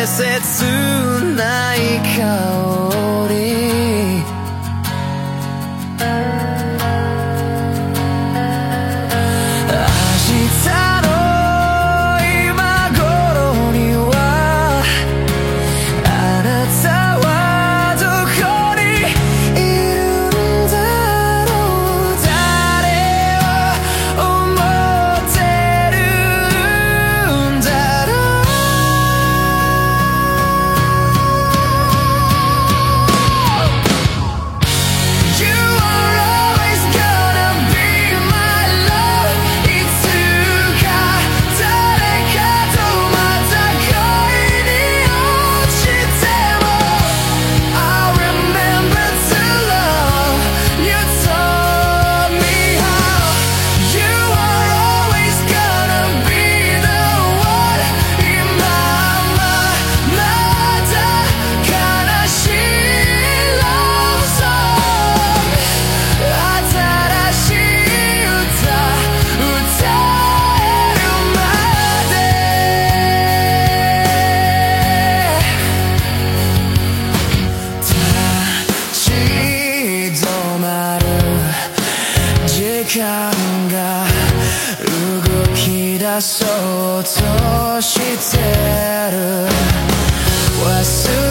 guess it's soon that 間が動き出そうとしてる。忘れ